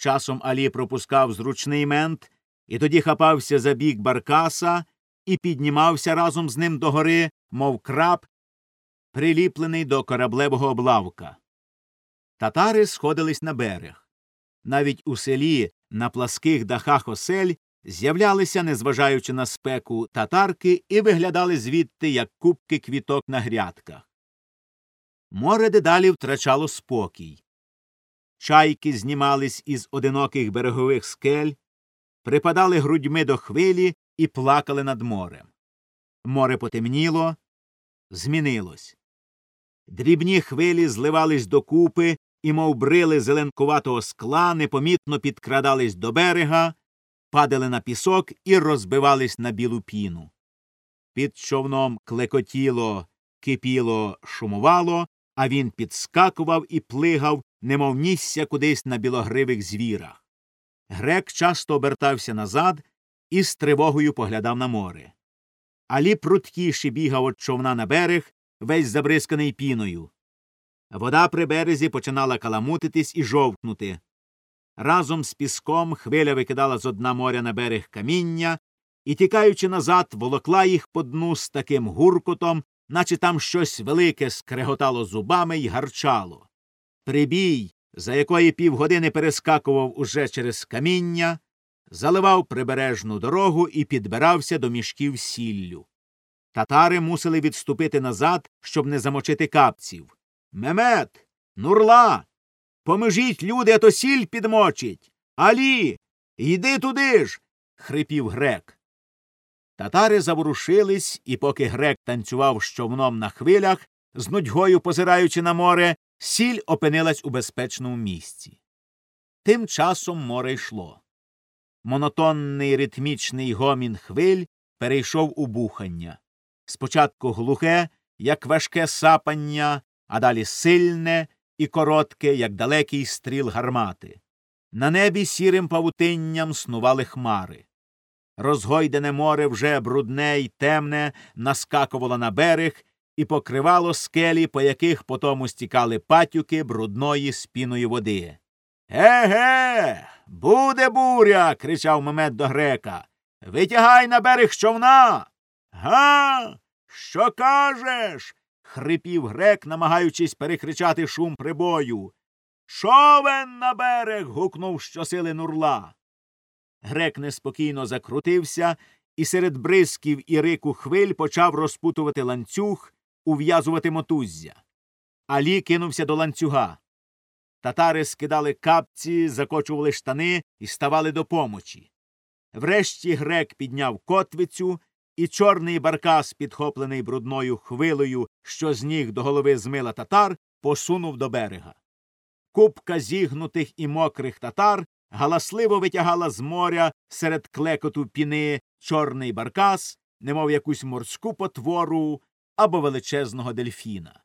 Часом Алі пропускав зручний мент і тоді хапався за бік баркаса і піднімався разом з ним догори, мов краб, приліплений до кораблевого облавка. Татари сходились на берег. Навіть у селі на пласких дахах осель з'являлися, незважаючи на спеку, татарки і виглядали звідти, як кубки квіток на грядках. Море дедалі втрачало спокій. Чайки знімались із одиноких берегових скель, припадали грудьми до хвилі і плакали над морем. Море потемніло, змінилось. Дрібні хвилі зливались докупи і, мов брили зеленкуватого скла, непомітно підкрадались до берега, падали на пісок і розбивались на білу піну. Під човном клекотіло, кипіло, шумувало, а він підскакував і плигав, немов нісся кудись на білогривих звірах. Грек часто обертався назад і з тривогою поглядав на море. Алі пруткіше бігав від човна на берег, весь забризканий піною. Вода при березі починала каламутитись і жовкнути. Разом з піском хвиля викидала з одна моря на берег каміння і, тікаючи назад, волокла їх по дну з таким гуркотом, наче там щось велике скреготало зубами й гарчало. Прибій, за якої півгодини перескакував уже через каміння, заливав прибережну дорогу і підбирався до мішків сіллю. Татари мусили відступити назад, щоб не замочити капців. Мемет, нурла. Поможіть, люди, а то сіль підмочить. Алі. Йди туди ж. хрипів грек. Татари заворушились, і поки грек танцював з човном на хвилях, з нудьгою позираючи на море, сіль опинилась у безпечному місці. Тим часом море йшло. Монотонний ритмічний гомін хвиль перейшов у бухання. Спочатку глухе, як важке сапання, а далі сильне і коротке, як далекий стріл гармати. На небі сірим павутинням снували хмари. Розгойдене море вже брудне й темне наскакувало на берег і покривало скелі, по яких потому стікали патюки брудної спіної води. Ге-ге, буде буря. кричав Мемед до грека. Витягай на берег човна. Га? Що кажеш? хрипів грек, намагаючись перекричати шум прибою. Човен на берег. гукнув щосили нурла. Грек неспокійно закрутився і серед бризків і рику хвиль почав розпутувати ланцюг, ув'язувати мотуззя. Алі кинувся до ланцюга. Татари скидали капці, закочували штани і ставали до помочі. Врешті грек підняв котвицю, і чорний баркас, підхоплений брудною хвилою, що з ніг до голови змила татар, посунув до берега. Купка зігнутих і мокрих татар галасливо витягала з моря серед клекоту піни чорний баркас, немов якусь морську потвору або величезного дельфіна.